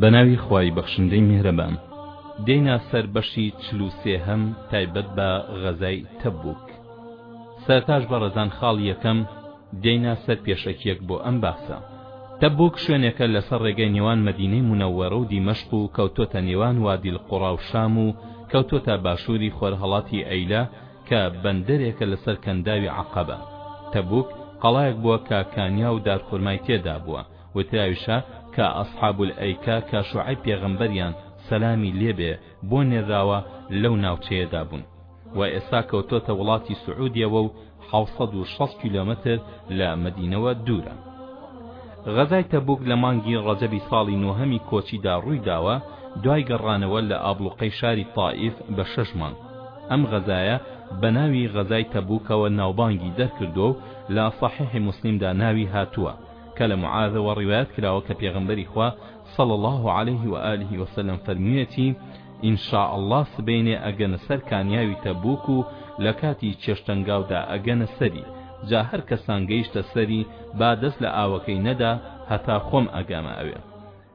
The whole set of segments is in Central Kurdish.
بەناوی خوای بەخشندەی میهرەبان. دێینە سەر بەشی چل و سێهەم تایبەت بە غەزای تەبووک. سەرتاش بە ڕەزان خاڵ یەکەم دێینە سەر پێشەکیەک بۆ ئەم باسە. تەبووک شوێنێکە لەسەر ڕێگەی نێوان مەدینەی مونەوەرە و دیمەشق و کەوتۆتە نێوان وادی القڕا و شام و کەوتۆتە باشووری خۆرهەڵاتی ئەیلە کە بەندەرێکە لەسەر کەنداوی عەقەبە. تەبووک قەڵایەک بووە کە کانیا و دارخورمای تێدابووە. وتراویشە کە اصحاب الایکە کە شوعەیب پێغەمبەریان، سەلامی لێ بێ، بۆ نێرراوە لەو ناوچەیەدا بوون و ئێستا کەوتۆتە وڵاتی سعودیەوە و حەوت سەد و شەست کیلۆمەتر لە مەدینەوە دوورە. غەزای تەبوک لە مانگی ڕەجەبی ساڵی نۆهەمی کۆچیدا ڕووی داوە دوای گەڕانەوە لە ئابڵوقەی شاری تائیف بە شەش مانگ. ئەم غەزایە بە ناوی غەزای تەبوکەوە ناوبانگی دەرکردووە و لە سەحیحی موسلیمدا ناوی هاتووە، کە لە معاذەوە ڕیوایەت کراوە کە پێغەمبەری خوا صلی اللە علیه و آله و سلم فەرموویەتی، ان شاء اللە سبەینێ ئەگەنە سەر کانیاوی تەبووک و لە کاتی چێشتەنگاودا ئەگەنە سەری، جا هەر کەسان گەیشتە سەری با دەست لە ئاوەکەی نەدا هەتا خۆم ئەگەمە ئەوێ.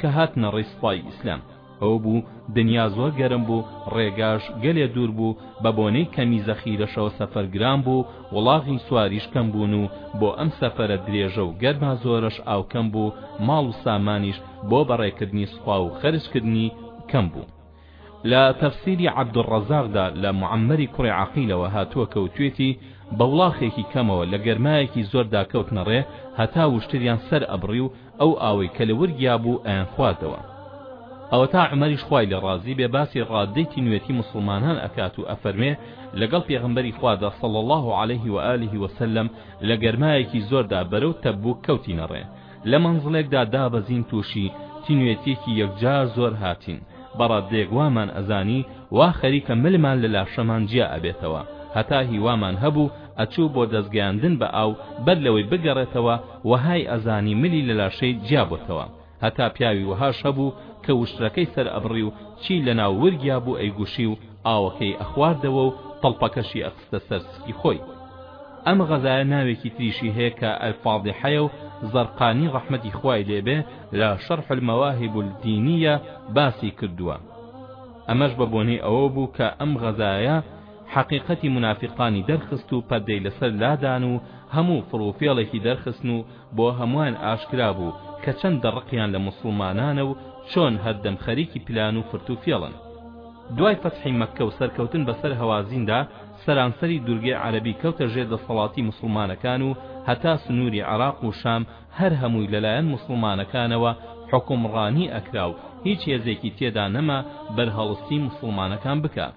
کە هاتنە ڕێی سوپای ئیسلام ئەوە بوو دنیا زۆر گەرم بوو ڕێگاش گەلێ دوور بوو بە بۆنەی کەمی زەخیرەشەوە سەفەر گران بوو وڵاغی سواریش کەم بوون و بۆ ئەم سەفەرە درێژە و گەرما زۆرەش ئاو کەم بوو ماڵ و سامانیش بۆ بەڕێکردنی سوپا و خەرجکردنی کەم بوو لە تەفسیری عەبدولڕەزاقدا لە موعەممەری کوڕی عەقیلەوە هاتووە کەوتوێتی، بە وڵاخێکی کەمەوە لە گەرمایەکی زۆردا کەوتنە ڕێ هەتا وشتریان سەر ئەبڕی و ئەو ئاوەی کە لە ورگیا بوو ئەیانخواردەوە. ئەوەتا عومەریش خوای لێ ڕازی بێ باسی ڕاددەی تینوێتی موسڵمانان ئەکات و ئەفەرموێ، لەگەڵ پێغەمبەری خوادا صلی اللە علیه و آله و سلم لە گەرمایەکی زۆردا بەرەو تەبووک کەوتینە ڕێ، لە مەنزڵێکدا دابەزین تووشی تینوێتیەکی یەکجار زۆر هاتین بە ڕاددەیەک وامان ئەزانی وا خەریکە ملمان لە لاشەمان جیا ئەبێتەوە هەتا هیوامان هەبوو ئەچوو بۆ دەست گەیاندن بە ئاو بەر لەوەی بگەڕێتەوە وەهای ئەزانی ملی لە لاشەی جیا بۆتەوە هەتا پیاوی وەهاش هەبوو کە وشترەکەی سەر ئەبڕی و چی لە ناو ورگیا بوو ئەیگوشی و ئاوەکەی ئەخواردەوە و تەڵپەکەشی ئەخستە سەر سکی خۆی ئەم غەزایە ناوێکی تریشی هەیە کە الفاضحەیە و زەرقانی ڕەحمەتی خوای لێ بێ لە شەرح المواهب الدینیە باسی کردووە ئەمەش بە بۆنەی ئەوە بوو کە ئەم غەزایە حەقیقەتی منافقانی دەرخست و پەردەی لەسەر لادان و هەموو فڕوفێڵێکی دەرخستن و بۆ هەمووان ئاشکرا بوو کە چەندە ڕقیان لە موسڵمانانە و چۆن هەردەم خەریکی پلان و فرتوفێڵن دوای فەتحی مەککە و سەرکەوتن بەسەر هەوازیندا، سەرانسەری دورگەی عەرەبی کەوتە ژێر دەسەڵاتی موسڵمانەکان و هەتا سنوری عێراق و شام هەر هەمووی لەلایەن موسڵمانەکانەوە حوکمڕانی ئەکرا و هیچ هێزێکی تێدا نەما بەرهەڵستی موسڵمانەکان بکا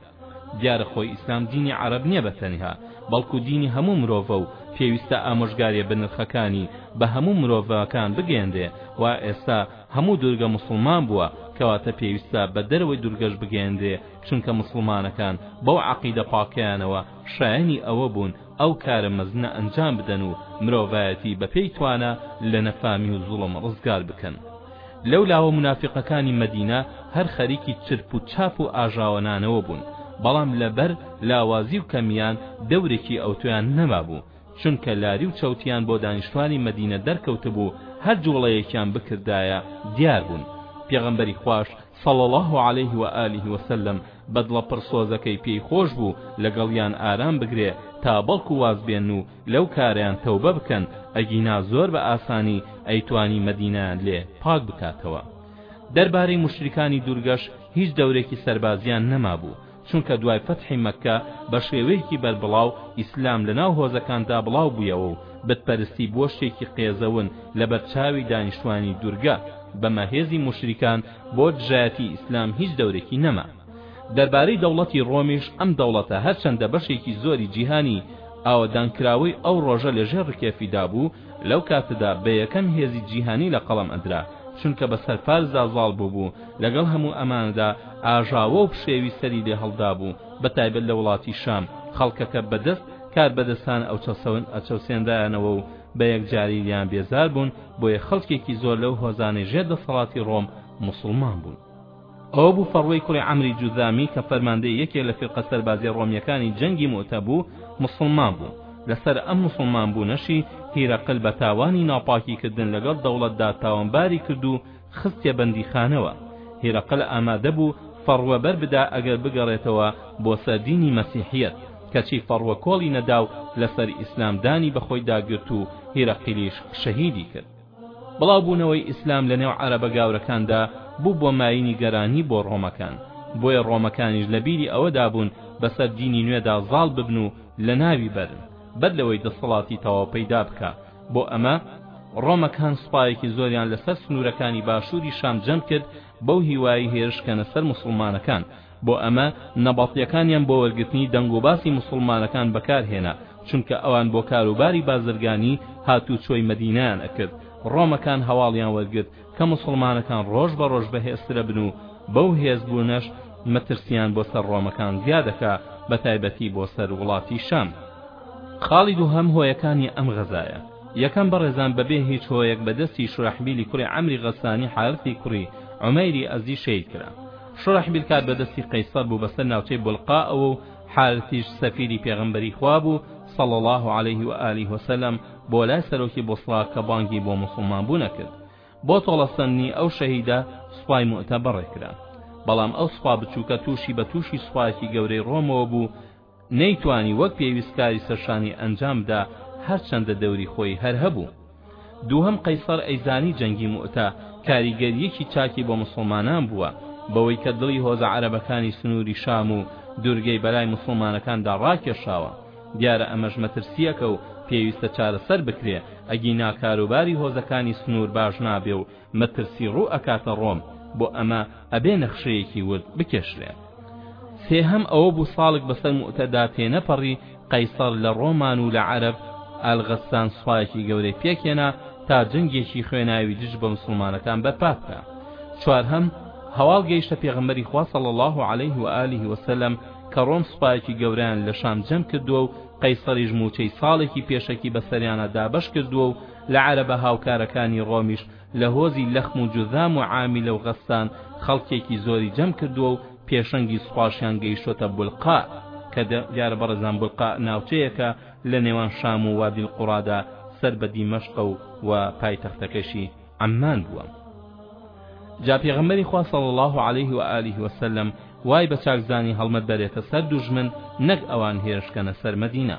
دیارە خۆی ئیسلام دینی عەرەب نیە بە تەنها بەڵکو دینی هەموو مرۆڤە و پێویستە ئامۆژگاریە بنرخەکانی بە هەموو مرۆڤەکان بگەیەنرێ وا ئێستا هەموو دورگە موسڵمان بووە کەواتە پێویستە بە دەرەوەی دورگەش بگەیەنرێ چونکە موسڵمانەکان بەو عەقیدە پاکەیانەوە شایەنی ئەوە بوون ئەو کارە مەزنە ئەنجام بدەن و مرۆڤایەتی بە پێی توانا لە نەفامی و زوڵم ڕزگار بکەن لەو لاوە منافقەکانی مەدینە هەر خەریکی چرپ و چاپ و ئاژاوەنانەوە بوون بەڵام لەبەر لاوازی و کەمیان دەورێکی ئەوتۆیان نەمابوو چونکە لاری و چەوتیان بۆ دانیشتوانی مەدینە دەرکەوتبوو هەر جوڵەیەکیان بکردایە دیار بوون پێغەمبەری خواش صلی اللە علیه و آله و سلم بە دڵە پڕ سۆزەکەی پێی خۆش بوو لەگەڵیان ئارام بگرێ تا بەڵکو وازبێن و لەو کارەیان تەوبە بکەن ئەگینا زۆر بە ئاسانی ئەیتوانی مەدینەیان لێ پاک بکاتەوە دەربارەی موشریکانی دوورگەش هیچ دەورێکی سەربازیان نەمابوو چونکە دوای فەتحی مەککە بە شێوەیەکی بەربڵاو ئیسلام لە ناو هۆزەکاندا بڵاو بوویەوە و بت پەرستی بووە شتێکی قێزەون لە بەر چاوی دانیشتوانی دوورگە بەمە هێزی موشریکان بۆ دژایەتی ئیسلام هیچ دەورێکی نەما دەربارەی دەوڵەتی ڕۆمیش ئەم دەوڵەتە هەرچەندە بەشێکی زۆری جیهانی ئاوەدانکراوەی ئەو ڕۆژە لە ژێر ڕکێفیدا بوو لەو کاتەدا بە یەکەم هێزی جیهانی لە قەڵەم ئەدرا، چونکە بە سەر فارسدا زاڵ بووبوو، لەگەڵ هەموو ئەمانەدا ئاژاوە و پشێوی سەری لێ هەڵدابوو، بە تایبەت لە وڵاتی شام، خەڵکەکە بە دەست کاربەدەستان ئەچەوسێندایانەوە و بە یەکجاری لێیان بێزار بوون، بۆیە خەڵکێکی زۆر لەو هۆزانەی ژێر دەسەڵاتی ڕۆم موسڵمان بوون. ئەوە بوو فەڕوەی کوڕی عەمری جوزامی کە فەرماندەی یەکێ لە فیرقە سەربازیە ڕۆمیەکانی جەنگی موتە بوو موسڵمان بوو لەسەر ئەم موسڵمان بوونەشی هیرەقل بە تاوانی ناپاکی کردن لەگەڵ دەوڵەتدا تاوانباری کرد و خستیە بەندیخانەوە هیرەقل ئامادە بوو فەڕوە بەر بدا ئەگەر بگەڕێتەوە بۆ سەر دینی مەسیحیەت کەچی فەڕوە کۆڵی نەداو لەسەر ئیسلام دانی بەخۆی داگرت و هیرەقلیش شەهیدی کرد بڵاوبوونەوەی ئیسلام لە نێو عەرەبە گاورەکاندا بوو بۆ مایینی گەرانی بۆ ڕۆمەکان بۆیە ڕۆمەکانیش لە بیری ئەوەدا بوون بەسەر دینی نوێدا زاڵ ببن و لە ناوی بەرن بەر لەوەی دەسەڵاتی تەواو پەیدا بکا بۆ ئەمە ڕۆمەکان سوپایەکی زۆریان لەسەر سنوورەکانی باشووری شام جەمع کرد بەو هیوایەی هێرش کەنە سەر موسڵمانەکان بۆ ئەمە نەبەتیەکانیان بۆ وەرگرتنی دەنگ و باسی موسوڵمانەکان بەکار هێنا چونکە ئەوان بۆ کار و باری بازرگانی هاتوو چۆی مەدینەیان ئەکرد ڕۆمەکان هەواڵیان وەرگرت کە موسوڵمانەکان ڕۆژ بە ڕۆژ بەهێزترەبن و بەو هێز بوونەش مەترسیان بۆ سەر ڕۆمەکان زیاد ئەکا بە تایبەتی بۆ سەر وڵاتی شام خاڵی دووهەم هۆیەکانی ئەم غەزایە یەکەم بەڕێزان بەبێ هیچ هۆیەک بە دەستی شوراحبیلی کوڕی عەمری غەسانی حارثی کوڕی عومەیری ئەزدی شەهید کرا شوڕەحبیل کات بە دەستی قەیسەر بوو بەسەر ناوچەی بولقا ەوە و حارثیش سەفیری پێغەمبەری خوا بوو صلی اللە علیه و آله و سلم بۆ لای سەرۆکی بوسڕا کە بانگی بۆ موسڵمان بوون ئەکرد بۆ تۆڵەسەندنی ئەو شەهیدە سوپای موئتە بەڕێکرا بەڵام ئەو سوپا بچووکە تووشی بە تووشی سوپایەکی گەورەی ڕۆمەوە بوو نەیتوانی وەک پێویست کاری سەرشانی ئەنجام بدا هەرچەندە دەوری خۆی هەر هەبوو دووهەم قەیسەر ئەیزانی جەنگی موئتە کاریگەریەکی چاکی بۆ موسڵمانان بووە بەوەی کە دڵی هۆزە عەرەبەکانی سنووری شام و دورگەی بەلای موسڵمانەکاندا ڕاکێشاوە دیارە ئەمەش مەترسییەکە و پێویستە چارەسەر بکرێ ئەگینا کاروباری هۆزەکانی سنوور باش نابێ و مەترسی ڕوو ئەکاتە ڕۆم بۆ ئەمە ئەبێ نەخشەیەکی ورد بکێشرێ سێهەم ئەوە بوو ساڵک بەسەر موتەدا تێنەپەڕی قەیسەر لە ڕۆمان و لە عەرەب ئالغەسان سوپایەکی گەورەی پێکێنا تا جەنگێکی خوێناوی دژ بە مسلمانەکان بەرپا بکە چوارهەم هەواڵ گەیشتە پێغمبەری خوا صلی الله عليه و آله وسلم کە ڕۆم سوپایەکی گەوریان لە شام جەم کردووە و قەیسەریش موچەی ساڵێکی پێشەکی بەسەریانە دابەش کردووە و لە عەرەبە هاوکارەکانی ڕۆمیش لە هۆزی لەخم و جوذام و عاملە و غەسان خەڵکێکی زۆری جەم کردووە و پێشەنگی سوپاشیان گەیشتۆتە بولقاء کە دیارە بەڕێزان بولقاء ناوچەیەکە لە نێوان شام و وادی القرادا سەر بە دیمەشقە و و پایتەختەکەشی عەمان بووە جا پێغەمبەری خوا صلی اللە علیه و آله و سلم وای بە چاکزانی هەڵمەت بەرێتە سەر دوژمن نەک ئەوان هێرش کەنە سەر مەدینە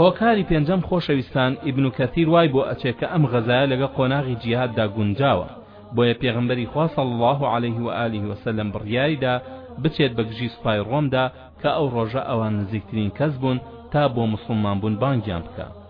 هۆکاری پێنجەم خۆشەویستان ئیبن کەثیر وای بۆ ئەچێ کە ئەم غەزایە لەگە قۆناغی جیهاددا گونجاوە بۆیە پێغمبەری خوا صلی الله علیه و آله و سلم بڕیاریدا بچێت بە گژی سوپای ڕۆمدا کە ئەو ڕۆژە ئەوان نزیکترین کەس بوون تا بۆ مسوڵمان بوون بانگیان بکە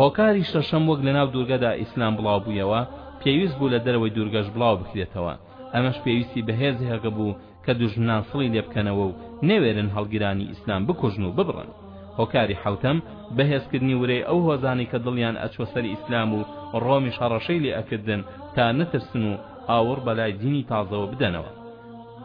هۆکاری شەشەم وەک لەناو دوورگەدا ئیسلام بڵاوبوویەوە پێویست بوو لە دەرەوەی دوورگەش بڵاوبکرێتەوە ئەمەش پێویستی بەهێزی هەقبوو کە دوژمنان سڵی لێبکەنەوە و نەوێرن هەڵگرانی ئیسلام بکوژن و ببڕن هۆکاری حەوتەم بەهێزکردنی ورەی ئەو هۆزانەی کە دڵیان ئەچوە سەر ئیسلام و ڕۆمیش هەڕەشەی لێ ئەکردن تا نەترسن و ئاوڕ بەلای دینی تازەوە بدەنەوە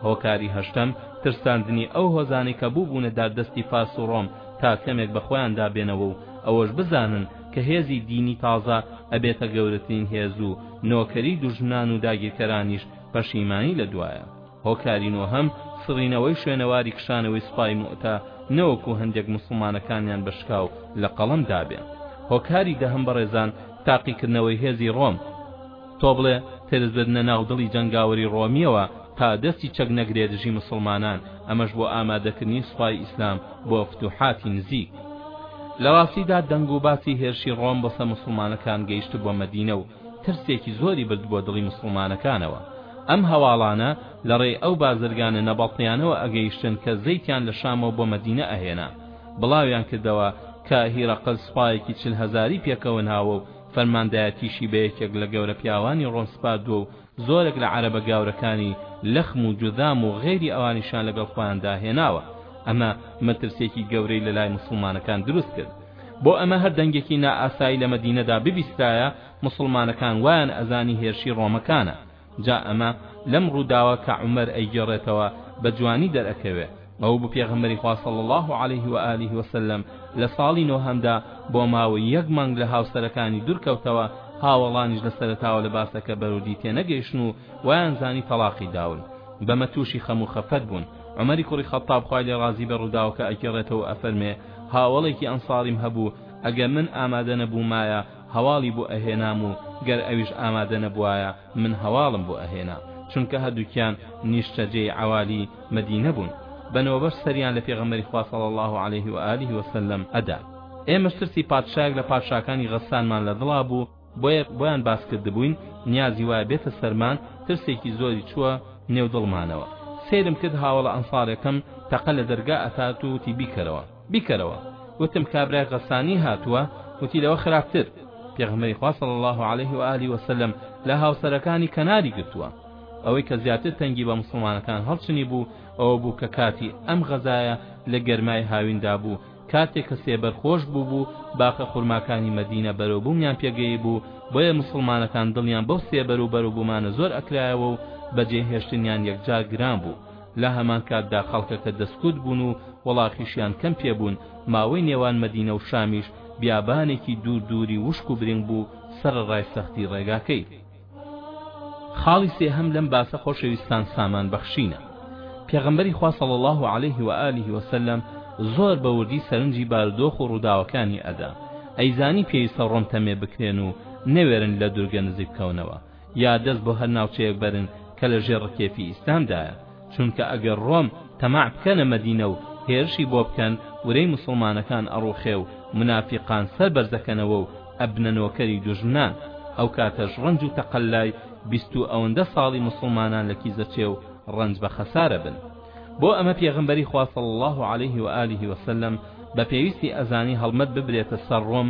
هۆکاری هەشتەم ترساندنی ئەو هۆزانەی کە بووبوونە داردەستی فارس و ڕۆم تا کەمێک بەخۆیاندا بێنەوە و ئەوەش بزانن کە هێزی دینی تازە ئەبێتە گەورەترین هێز و نۆکەری دوژمنان و داگیرکەرانیش پەشیمانی لە دوایە هۆکاری نۆهەم سڕینەوەی شوێنەواری کشانەوەی سوپای موئتە نەوەکو هەندێک موسڵمانەکانیان بە شکاو لە قەڵەم دابێ هۆکاری دەهەم بەڕێزان تاقیکردنەوەی هێزی ڕۆم تۆ بڵێ ترست نە ناو دڵی جەنگاوەری ڕۆمیەوە تا دەستی چەک نەگرێ دژی مسوڵمانان ئەمەش بۆ ئامادەکردنی سوپای ئیسلام بۆ فتوحاتی نزیک لە ڕاستیدا دەنگ و باسی هێرشی ڕۆم بۆسە موسڵمانەکان گەیشتبوە مەدینە و ترسێکی زۆری بردبوە دڵی موسڵمانەکانەوە ئەم هەواڵانە لە ڕێی ئەو بازرگانە نەبەڵتیانەوە ئەگەیشتن کە زەیتیان لە شامەوە بۆ مەدینە ئەهێنا بڵاویان کردەوە کە هیرەقل سوپایەکی چل هەزاری پێکەوە ناوە و فەرماندایەتیشی بە یەکێک لە گەورە پیاوانی ڕۆم سپاردووە و زۆرێک لە عەرەبە گاورەکانی لەخم و جوذام و غەیری ئەوانیشیان لەگەڵ خۆیاندا هێناوە ئەمە مەترسیەکی گەورەی لەلای موسڵمانەکان دروست کرد بۆ ئەمە هەر دەنگێکی نائاسایی لە مەدینەدا ببیسترایە موسڵمانەکان وایان ئەزانی هێرشی ڕۆمەکانە جا ئەمە لەم ڕووداوە کە عومەر ئەیگێڕێتەوە بە جوانی دەرئەکەوێ، ئەو بو پێغەمبەری خوا صلی اللە علیه و آله و سلم لە ساڵی نۆهەمدا بۆ ماوەی یەک مانگ لە هاوسەرەکانی دور کەوتەوە، هاوەڵانیش لە سەرەتاوە لە باسەکە بەرودی تێنەگەیشتن و وایان زانی تەڵاقی داون، بەمە توشی خەم و خەفەت بون، عومەری کوڕی خەتاب خوای لێ ڕازی بێ ڕووداوەکە ئەگێڕێتەوە و ئەفەرمێ، هاوەڵێکی ئەنصاریم هەبو، ئەگەر من ئامادە نەبومایە، هەواڵی بۆ ئەهێنام و گەر ئەویش ئامادە نەبوایە من هەواڵم بۆ ئەهێنا چونکە هەردووکیان نیشتەجێی عەوالی مەدینە بوون بە نۆبەش سەریان لە پێغەمبەری خوا صلی اللە علیه و آله و سلم ئەدا ئێمەش ترسی پادشایەک لە پادشاکانی غەسسانمان لە دڵا بوو بۆیە بۆیان باس کردبووین نیازی وایە بێتە سەرمان ترسێکی زۆری چووە نێو دڵمانەوە سەیرم کرد هاوەڵە ئەنصارەکەم تەقە لە دەرگا ئەتات و وتی بیکەرەوە بیکەرەوە وتم کابرای غەسانی هاتووە وتی لەوە خراپتر پێغەمبەری خوا صلی اللە علیه و آله و سلم لە هاوسەرەکانی کەناری گرتووە ئەوەی کە زیاتر تەنگی بە مسلمانەکان هەڵچنی بوو ئەوە بوو کە کاتی ئەم غەزایە لە گەرمای هاویندا بوو کاتێک کە سێبەر خۆش بوو بوو باخە خورماکانی مەدینە بەرەو بوومیان پێگەی بوو بۆیە مسلمانەکان دڵیان بەو سێبەر و بەرەو بوومانە زۆر ئەکرایەوە و بەجێهێشتنیان یەکجار گران بوو لە هەمان کاتدا خەڵکەکە دەستکوت بوون و وەڵاخیشیان کەم پێ بوون، ماوەی نێوان مەدینە و شامیش بیابانێکی دوور دووری وشک و برینگ بوو سەرەڕای سەختی ڕێگاکەی. خاڵی سێهەم لەم باسە خۆشەویستان سامان بەخشینە. پێغەمبەری خوا صلی اللە علیه و آله و سلم زۆر بە وردی سەرنجی بارودۆخ و ڕووداوەکانی ئەدا، ئەیزانی پێویستە ڕۆن تەمێ بکرێن و نەوێرن لە دورگە نزیک بکەونەوە، یا دەست بۆ هەر ناوچەیەک بەرن کە لە ژێر ڕکێفی ئیسلامدایە چونکە ئەگەر ڕۆم تەماع بکەنە مەدینە و هێرشی بۆ بکەن ورەی موسڵمانەکان ئەڕوخێ و منافیقان سەر بەرزەکەنەوە و ئەبنە نۆکەری دوژمنان ئەو کاتەش ڕەنج و تەقەلای بیست و ئەوەندە ساڵی موسڵمانان لە کیزەچێ و ڕەنج بە خەسارە بن بۆ ئەمە پێغمبەری خوا صلی الله علیه و آله وسلم بە پێویستی ئەزانی هەڵمەت ببرێتە سەر ڕۆم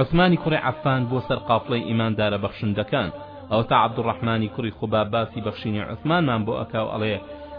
عوسمانی کوڕی عەفان بووە سەر قافڵەی ئیماندارە بەخشندەکان، ئەوەتا عەبدولڕەحمانی کوڕی خوباب باسی بەخشینی عوسمانمان بۆ ئەکا و ئەڵێ،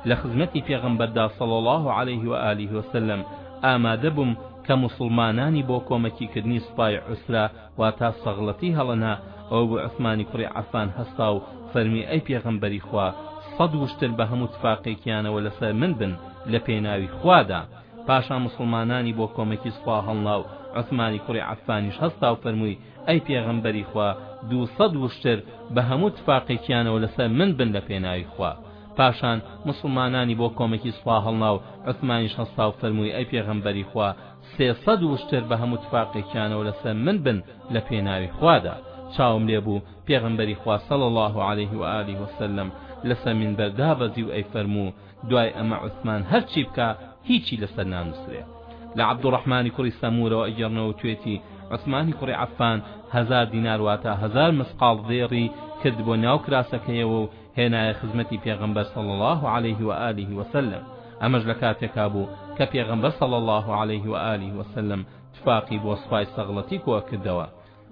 لە خزمەتی پێغەمبەردا صلی اللە علیە و آله وسلم ئامادە بووم کە موسڵمانانی بۆ کۆمەکی کردنی سوپای عوسرە واتا سەغڵەتی هەڵەنا، ئەوە بوو عوسمانی کوڕی عەفان هەستا و فەرمی ئەی پێغەمبەری خوا سەد وشتر بە هەموو تفاقێکیانەوە لەسەر من بن لە پێناوی خوادا، پاشان موسڵمانانی بۆ کۆمەکی سوپا هەڵنا و عوسمانی کوڕی عەففانیش هەستا و فەرمووی، ئەی پێغەمبەری خوا، دوو سەد وشتر بە هەموو تفاقێکیانەوە لەسەر من بن لە پێناوی خوا. پاشان موسڵمانانی بۆ کۆمەکی سوپا هەڵنا و عوسمانیش هەستا و فەرمووی، ئەی پێغەمبەری خوا، سێ سەد وشتر بە هەموو تفاقێکیانەوە لەسەر من بن لە پێناوی خوادا. چاوم لێ بوو پێغەمبەری خوا صلی اللە علیه و آله و سلم لەسەر مینبەر دابەزی و ئەیفەرموو، دوای ئەمە عوسمان هەرچی بکا هیچی لەسەر نانوسرێ لە عەبدوڕەحمانی کوڕی سەموورەوە ئەگێڕنەوە توێتی عوسمانی کوڕی عەفان هەزار دینار واتە هەزار مسقاڵ زێڕی کرد بۆ ناو کراسەکەیەوە و هێنایە خزمەتی پێغەمبەر صلی الله عليه و آله وسلم ئەمەش لە کاتێکا بوو کە پێغەمبەر صلی الله عليه و آله وسلم تفاقی بۆ سوپای سەغڵەتی کۆ کردەوە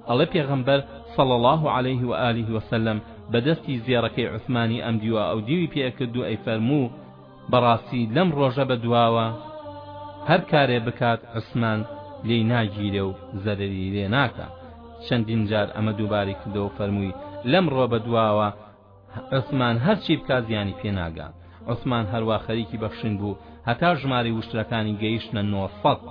ئەڵێ پێغەمبەر صلی اللە علیه و آله و سلم بە دەستی زێڕەکەی عوسمانی ئەم دیوە ئەو دیوی پێ ئەکرد و ئەیفەرموو بەڕاستی لەم ڕۆژە بە دواوە هەر کارێ بکات عوسمان لێی ناگیرێ و زەرەری لێ ناکا چەندین جار ئەمە دووباری کردەوە فەرمووی لەمڕۆ بە دواوە عوسمان هەرچی بکات زیانی پێ ناگا عوسمان هەروا خەریکی بەخشین بوو هەتا ژمارەی وشترەکانی گەیشتنە نۆ سەد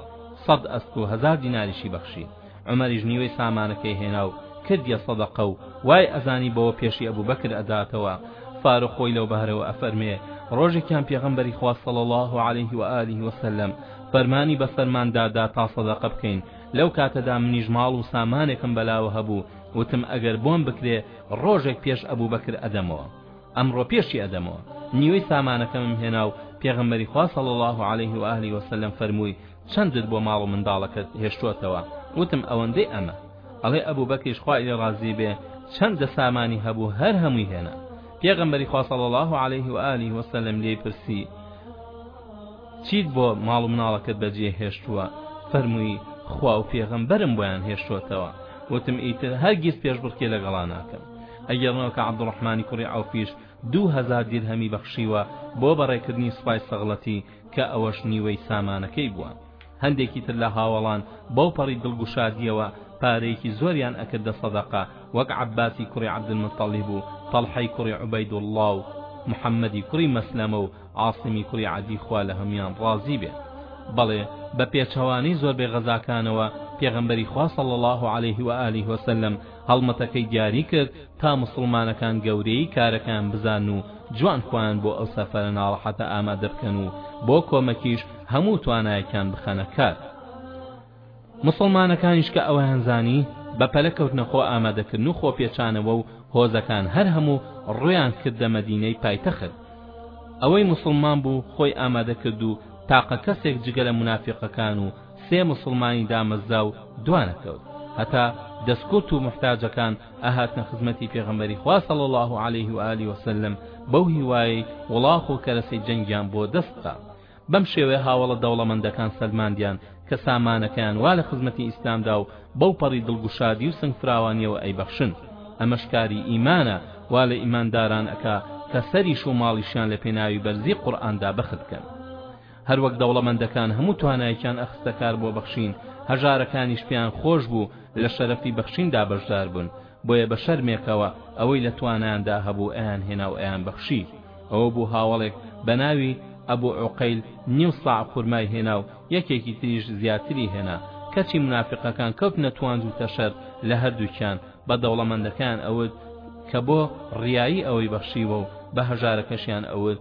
سەد ئەسپ و هەزار دیناریشی بەخشی عومەریش نیوەی سامانەکەی هێنا و کردیە سەدەقە و وای ئەزانی بەوە پێشی ئەبوبەکر ئەداتەوە فاروق خۆی لەو بارەوە ئەفەرمێ ڕۆژێکیان پێغەمبەری خوا صلی الله علیه و آله و سلم فەرمانی بەسەرمان دادا تا سەدەقە بکەین لەو کاتەدا منیش ماڵ و سامانێکم بەلاوە هەبوو وتم ئەگەر بۆم بکرێ ڕۆژێک پێش ئەبوبەکر ئەدەمەوە ئەمڕۆ پێشی ئەدەمەوە نیوەی سامانەکەمم هێنا و پێغەمبەری خوا صلی اللە علیه و آله وسلم فەرمووی چەندت بۆ ماڵ و منداڵەکەت هێشتووەتەوە وتم ئەوەندەی ئەمە ئەڵێ ئەبوو بەکریش خوای لێ ڕازی بێ چەند دە سامانی هەبوو هەر هەمووی هێنا پێغەمبەری خوا صلی اللە علیه و آله وسلم لێی پرسی چیت بۆ ماڵ و مناڵەکەت بەجێ هێشتووە فەرمووی خوا و پێغەمبەرم بۆیان هێشتۆتەوە وتم ئیتر هەرگیز پێشبڕکێ لەگەڵا ناکەم ئەگەڕنەوە کە عەبدوڕەحمانی کوڕی عەوفیش دوو هەزار دیرهەمی بەخشیوە بۆ بەڕێکردنی سوپای سەغڵەتی کە ئەوەش نیوەی سامانەکەی بووە هەندێکی تر لە هاوەڵان بەو پەڕی دڵگوشادیەوە پارەیەکی زۆریان ئەکردە سەدەقە وەک عەباسی کوڕی عەبدولموتەڵیب و تەڵحەی کوڕی عوبەیدوڵڵا و محەممەدی کوڕی مەسلەمە و عاسمی کوڕی عەدی خوا لە هەموویان ڕازی بێت بەڵێ بە پێچەوانەی زۆربەی غەزاکانەوە پێغەمبەری خوا صلی اللە علیه و آله و سلم هەڵمەتەکەی دیاری کرد تا موسڵمانەکان گەورەیی کارەکەیان بزان و جوان خۆیان بۆ ئەو سەفەرە ناڕەحەتە ئامادە بکەن و بۆ کۆمەکیش هەموو توانایەکیان بخەنە کار موسڵمانەکانیش کە ئەوەیان زانی بە پەلە کەوتنە خۆ ئامادەکردن و خۆپێچانەوە و هۆزەکان هەر هەموو ڕوویان کردە مەدینەی پایتەخت ئەوەی موسڵمان بوو خۆی ئامادە کرد و تاقە کەسێک جگە لە منافقەکان و سێ موسڵمانی دامەزرا و دوانەکەوت هەتا دەستکورت و محتاجەکان ئەهاتنە خزمەتی پێغەمبەری خوا صلی الله علیه و آله وسلم بەو هیوایەی وڵاخ و کەرەسەی جەنگیان بۆ دەستخا بەم شێوەیە هاوەڵە دەوڵەمەندەکان سەلماندیان کە سامانەکەیان وا لە خزمەتی ئیسلامدا و بەو پەڕی دڵ گوشادی و سنگ فراوانیەوە ئەیبەخشن ئەمەش کاری ئیمانە وا لە ئیمانداران ئەکا کە سەریش و ماڵیشیان لە پێناوی بەرزی قورئاندا بەخت بکەن هەروەک دەوڵەمەندەکان هەموو توانایەکیان ئەخستە کار بۆ بەخشین هەژارەکانیش پێیان خۆش بوو لە شەرەفی بەخشیندا بەشدار بن بۆیە بە شەرمێکەوە ئەوەی لە توانایاندا هەبوو ئەیانهێنا و ئەیانبەخشی، ئەوە بوو هاوەڵێک بە ناوی، ئەبو عوقەیل، نیو ساع خورمای هێنا و یەکێکی تریش زیاتری هێنا، کەچی مونافیقەکان کەوتنە توانج و تەشەر لە هەردووکیان، بە دەوڵەمەندەکەیان ئەوت کە بۆ ڕیایی ئەوەی بەخشیوە و بە هەژارەکەشیان ئەوت،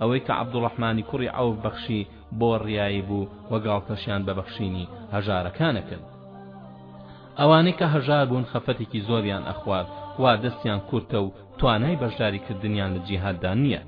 ئەوەی کە عەبدوڕەحمانی کوڕی عەوف بەخشی بۆ ڕیایی بوو و گاڵتەشیان بە بەخشینی هەژارەکان ئەکرد. ئەوانەی کە هەژار بوون خەفەتێکی زۆریان ئەخوارد وا دەستیان کورتە و توانای بەشداری کردنیان لە جیهاددا نییە.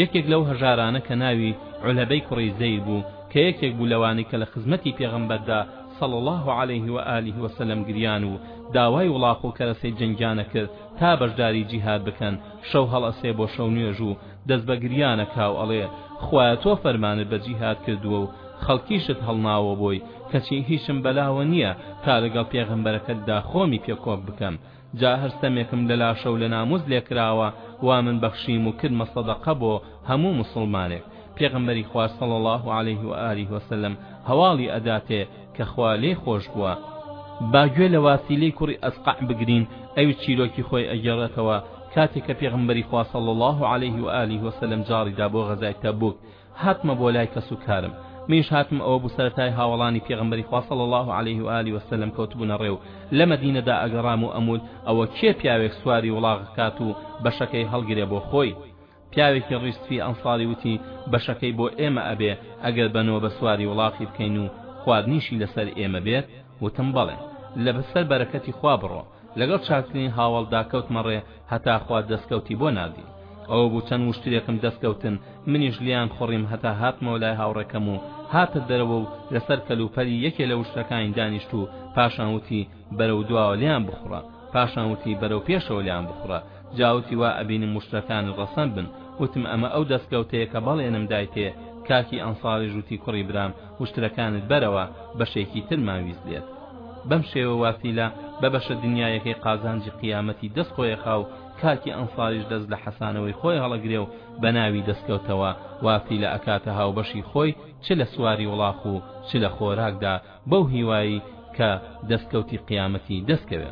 یەکێک لەو هەژارانە کە ناوی عولەبەی کوڕی زەیر بوو کە یەکێک بوو لەوانەی کە لە خزمەتی پێغەمبەردا صلی اللە علیه و آله و سلم گریان و داوای وڵاخ و کەرەسەی جەنگیان ئەکرد تا بەشداری جیهاد بکەن شەو هەڵئەسێ بۆ شەو نوێژ و دەست بە گریان ئەکا و ئەڵێ خوایە تۆ فەرمانت بە جیهاد کردووە و خەڵکیشت هەڵناوە بۆی کەچی هیچم بەلاوە نییە تا لەگەڵ پێغەمبەرەکەتدا خۆمی پێ کۆک بکەم جا هەر ستەمێکم لە لاشە و لە نامووس لێ کراوە وا من بەخشیم و کردمە سەدەقە بۆ هەموو موسڵمانێک پێغەمبەری خوا صلی اللە علیه و آله وسلم هەواڵی ئەداتێ کە خوا لێی خۆش بووە. با گوێ لە واسیلەی کوڕی ئەسقەع بگرین، ئەویش چیرۆکی خۆی ئەگێڕێتەوە، کاتێک کە پێغەمبەری خوا صلی اللە علیه و آله و سلم جاڕی دا بۆ غەزای تەبوک، هاتمە بۆ لای کەس و کارم، منیش هاتم ئەوە بوو سەرەتای هاوەڵانی پێغەمبەری خوا صلی اللە علیه و آله و سلم کەوتبوونە ڕێ و لە مەدینەدا ئەگەڕام و ئەموت ئەوە کێ پیاوێک سواری وڵاغ کات و بەشەکەی هەڵگرێ بۆ خۆی پیاوێکی ڕیش سپی ئەنساری وتی بەشەکەی بۆ ئێمە ئەبێ ئەگەر بە نۆبە سواری وڵاخی بکەین و خواردنیشی لەسەر ئێمە بێت وتم بەڵێ لەبەسەر بەرەکەتی خوا بڕۆ لەگەڵ چاکترین هاوەڵدا کەوتمە ڕێ هەتا خوا دەستکەوتی بۆ ناردی ئەوە بوو چەند وشترێکم دەستکەوتن منیش لیان خوڕیم هەتا هاتمەوە لای هاوڕێکەم و هاتە دەرەوە و لەسەر کەلوپەلی یەکێ لە وشترەکانی دانیشت و پاشان وتی بەرەو دواوە لیان بخوڕە پاشان وتی بەرەو پێشەوە لیان بخوڕە جا وتی وا ئەبینم وشترەکانت ڕەسەن بن وتم ئەمە ئەو دەستکەوتەیە کە بەڵێنم دایتێ کاکی ئەنساریش وتی کوڕی برام وشترەکانت بەرەوە بەشێکی ترمان ویست لێت بەم شێوە واسیلە بە بەشە دنیایەکەی قازانجی قیامەتی دەست خۆیە خاو کاکی ئەنساریش دەست لە حەسانەوەی خۆی هەڵەگرێ و بە ناوی دەستکەوتەوە واسیلە ئەکاتە هاوبەشی خۆی چ لە سواری وڵاخ و چ لە خۆراکدا بەو هیوای کە دەستکەوتی قیامەتی دەست کەوێ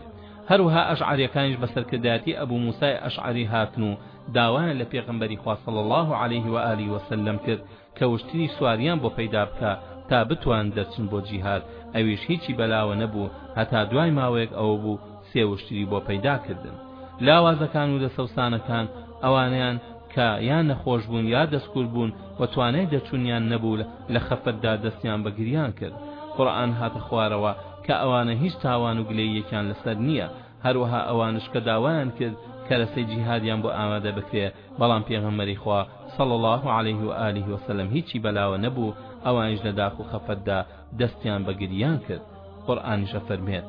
هەروها ئەشعەریەکانیش بە سەرکردایەتی ئەبو موسای ئەشعەری هاتن و داوایان لە پێغەمبەری خوا صلی الله علیه و آله و سلم کرد کە وشتری سواریان بۆ پەیدا بکا تا بتوان دەرچن بۆ جیهاد ئەویش هیچی بەلاوە نەبوو هەتا دوای ماوەیەک ئەوە بوو سێ وشتری بۆ پەیدا کردن لاوازەکان و دەسەوسانەکان ئەوانەیان کە یا نەخۆش بوون یا دەستکور بوون و توانای دەرچونیان نەبوو لە خەفەتدا دەستیان بە گریان کرد قورئان هاتە خوارەوە کە ئەوانە هیچ تاوان و گلەییەکیان لەسەر نییە هەروەها ئەوانش کە داوایان کرد کەرەسەی جیهادیان بۆ ئامادە بکرێ بەڵام پێغەمبەری خوا صلی الله علیه و آله وسلم هیچی بەلاوە نەبوو ئەوانیش لە داخ و خەفەتدا دەستیان بە گریان کرد قورئانیش ئەفەرمێت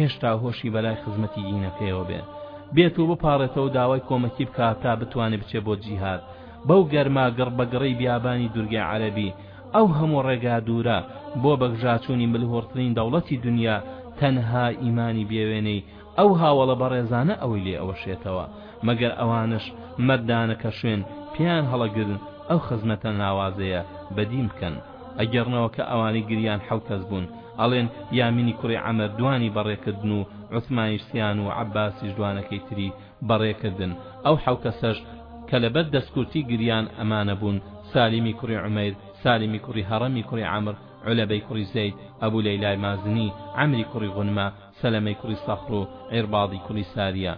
هێشتا هۆشی بەلای خزمەتی دینەکەیەوە بێ بێت و بپاڕێتەوە داوای کۆمەکی بکا تا بتوانێ بچێ بۆ جیهاد بەو گەرما گڕ بە گڕی بیابانی دورگەی عەرەبی ئەو هەموو ڕێگا دوورە بۆ بەگژاچوونی ملهوڕترین دەوڵەتی دونیا تەنها ئیمانی بێوێنەی ئەو هاوەڵە بەڕێزانە ئەوەی لێ ئەوەشێتەوە مەگەر ئەوانەش مەردانە کە شوێن پێیان هەڵەگرن ئەو خزمەتە ناوازەیە بەدین بکەن ئەگێڕنەوە کە ئەوانی گریان حەو کەس بوون ئەڵێن یامینی کوڕی عەمر دوانی بەڕێ کردن و عوسمانیش سیان و عەباسیش دوانەکەی تری بەڕێ کردن ئەو حەو کەسەش کە لەبەر دەستکورتی گریان ئەمانە بوون سالیمی کوڕی عومەیر سالیمی کوڕی هەڕەمی کوڕی عەمر عولەبەی کوڕی زەید ئەبو لەیلای مازنی عەمری کوڕی غونمە سەلەمەی کوڕی سەخڕ و عیرباضی کوڕی ساریە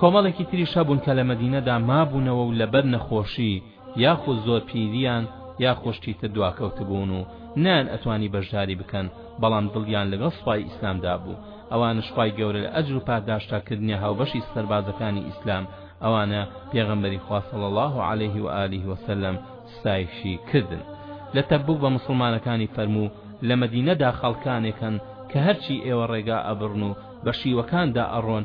کۆمەڵێکی تریش هەبوون کە لە مەدینەدا مابوونەوە و لەبەر نەخۆشی یاخود زۆر پیریان یاخۆ شتی تر دواکەوتبوون و نەیان ئەتوانی بەژداری بکەن بەڵام دڵیان لەگەڵ سوپای ئیسلام دابوو ئەوانش خوای گەورە لە ئەجر و پاداشتا کردنیە هاوبەشی سەربازەکانی ئیسلام ئەوانە پێغەمبەری خوا صلی اللە علیه و آله و سلم ستایشی کردن لە تەبوک بە موسڵمانەکانی فەرموو لە مەدینەدا خەڵکانێک هەن کە هەرچی ئێوە ڕێگا ئەبڕن و بە شیوەکاندا ئەڕۆن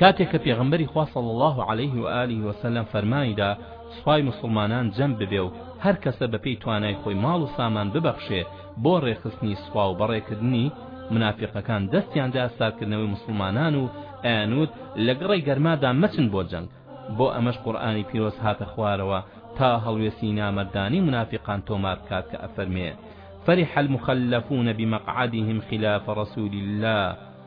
کاتێک کە پێغەمبەری خوا صلی الله علیه و آله و سلم فەرمانی دا سوپای موسڵمانان جەم ببێ و هەر کەسە بە پێی توانای خۆی ماڵ و سامان ببەخشێ بۆ ڕێکخستنی سوپا و بەڕێکردنی منافقەکان دەستیان دا ساردکردنەوەی موسڵمانان و ئەیانوت لە گڕی گەرمادا مەچن بۆ جەنگ بۆ ئەمەش قورئانی پیرۆز هاتە خوارەوە تا هەڵوێستی نامەردانی منافقان تۆمار بکات کە ئەفەرمێ فرح المخلفون بمقعدهم خلاف رسول الله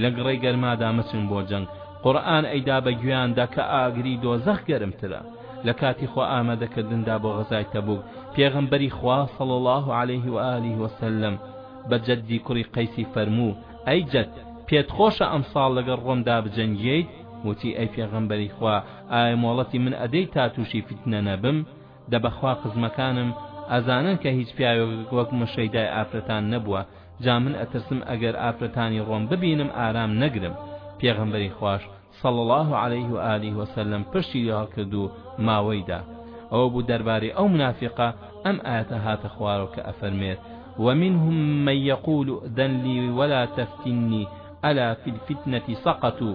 لە گڕی گەرمادا مەچن بۆ جەنگ قورئان ئەیدا بە گوێیاندا کە ئاگری دۆزەخ گەرمترە لە کاتی خۆ ئامادەکردندا بۆ غەزای تەبوک پێغەمبەری خوا صلی الله علیه و آله وسلم بە جەدی کوڕی قەیسی فەرموو ئەی جەد پێت خۆشە ئەمساڵ لەگەڵ ڕۆمدا بجەنگیت وتی ئەی پێغەمبەری خوا ئایا مۆڵەتی من ئەدەی تا تووشی فیتنە نەبم دە بەخوا خزمەکانم ئەزانن کە هیچ پیاوێک وەک من شەیدای ئافرەتان نەبووە جا من ئەترسم ئەگەر ئافرەتانی ڕۆم ببینم ئارام نەگرم پێغەمبەری خواش صلی الله علیه و آله و سلم پشتی لێ هەڵکرد و ماوەی دا ئەوە بوو دەربارەی ئەو منافقە ئەم ئاەتە هاتە خوارەوە کە ئەفەرمێت ومنهم من يقول ائذن لي ولا تفتني ألا في الفتنة سقطوا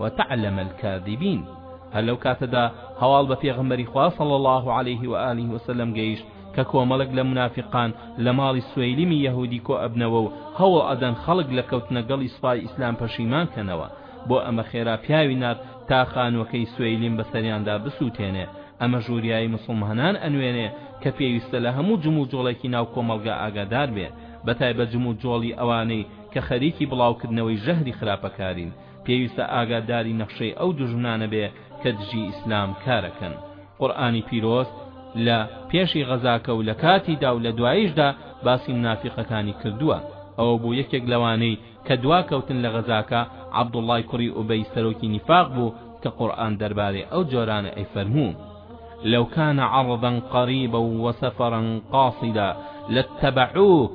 وتعلم الکاذبین، هەر لەو کاتەدا هەواڵ بە پێغەمبەری خوا صلی اللە علیه و آله و سلم گەیشت کە کۆمەڵێک لە مونافیقان لە ماڵی سوەیلیمی یەهودی کۆ ئەبنەوە و هەوڵ ئەدەن خەڵک لە کەوتنە گەڵی سوپای ئیسلام پەشیمان کەنەوە بۆ ئەمە خێرا پیاوی نارد تا خانووەکەی سوەیلیم بەسەریاندا بسووتێنێ ئەمە ژوریایی موسڵمانان ئەنوێنێ کە پێویستە لە هەموو جموجۆڵێکی ناو کۆمەڵگا ئاگادار بێ بەتایبەت جموجۆڵی ئەوانەی کە خەریکی بڵاوکردنەوەی ژەهری خراپەکارین پێویستە ئاگاداری نەخشەی ئەو دوژمنانە بێ کە دژی ئیسلام کارەکەن قورئانی پیرۆز لە پێشی غەزاکە و لە کاتیدا و لە دواییشدا باسی منافیقەکانی کردووە ئەوە بوو یەکێک لەوانەی کە دوا کەوتن لە غەزاکە عەبدوڵڵای کوڕی ئوبەی سەرۆکی نیفاق بوو کە قورئان دەربارەی ئەو جۆرانە ئەی فەرموو لو كان عرضا قريبا وسفرا قاصدا لاتبعوك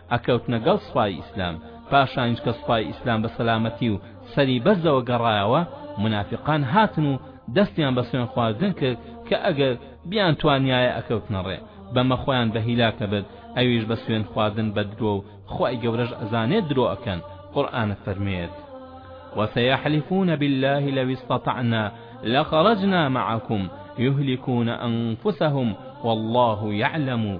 ئەکەوتنە گەڵ سوپای ئیسلام پاشانیش کە سوپای ئیسلام بە سەلامەتی و سەری بەرزەوە گەڕایەوە مونافیقان هاتن و دەستیان بە سوێن خواردن کرد کە ئەگەر بیان توانیایە ئەکەوتنە ڕێ بەمە خۆیان بە هیلاک ئەبرد ئەویش بە سوێن خواردن بە درۆ و خوای گەورەش ئەزانێت درۆ ئەکەن قورئان فەرمێت وسيحلفون بالله لو استطعنا لخرجنا معكم يهلكون أنفسهم والله يعلم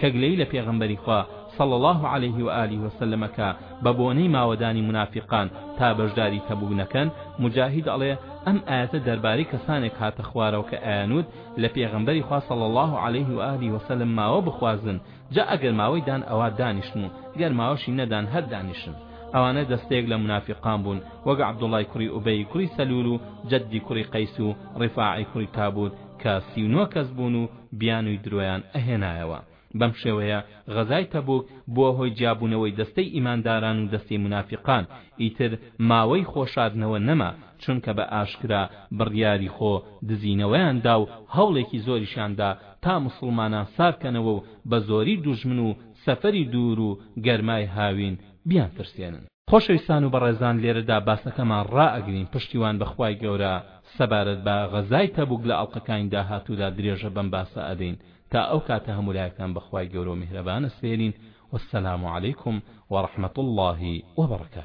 کە گلەیی لە پێغەمبەری خوا صلی اللە علیە و آله و سلم ئەکا بە بۆنەی ماوەدانی مونافیقان تا بەشداری تەبوک نەکەن، موجاهید ئەڵێ، ئەم ئایەتە دەربارەی کەسانێک هاتە خوارەوە کە ئایانوت لە پێغەمبەری خوا صلی اللە علیە و آله و سلم ماوە بخوازن جا ئەگەر ماوەی دان ئەوا دانیشن و گەر ماوەشی نەدان هەر دانیشن ئەوانە دەستەیەک لە مونافیقان بوون وەک عەبدوڵای کوڕی ئوبەی کوڕی سەلول و جەدی کوڕی قەیس و ڕیفاعی کوڕی تابوت کە سی و نۆ کەس بوون و بیانووی درۆیان ئەهێنایەوە. بەم شێوەیە غەزای تەبوک بووە هۆی جیابوونەوەی دەستەی ئیمانداران و دەستەی مونافیقان، ئیتر ماوەی خۆ شاردنەوە نەما، چونکە بە ئاشکرا بڕیاری خۆ دزینەوەیان دا و هەوڵێکی زۆریشیان دا تا موسڵمانان سار کەنەوە و بە زۆری دوژمن و سەفەری دوور و گەرمای هاوین بیانترسێنن. خۆشەویستان و بەڕێزان لێرەدا باسەکەمان ڕائەگرین پشتیوان بەخوای گەورە سەبارەت بە غەزای تەبوک لە ئەڵقەکانی داهاتوودا درێژە بەم باسە ئەدەین تا ئەو کاتە هەموو لایەکتان بەخوای گەورە و میهرەبان ئەسپێرین والسلام علیکم ورحمە اللە وبرکاته.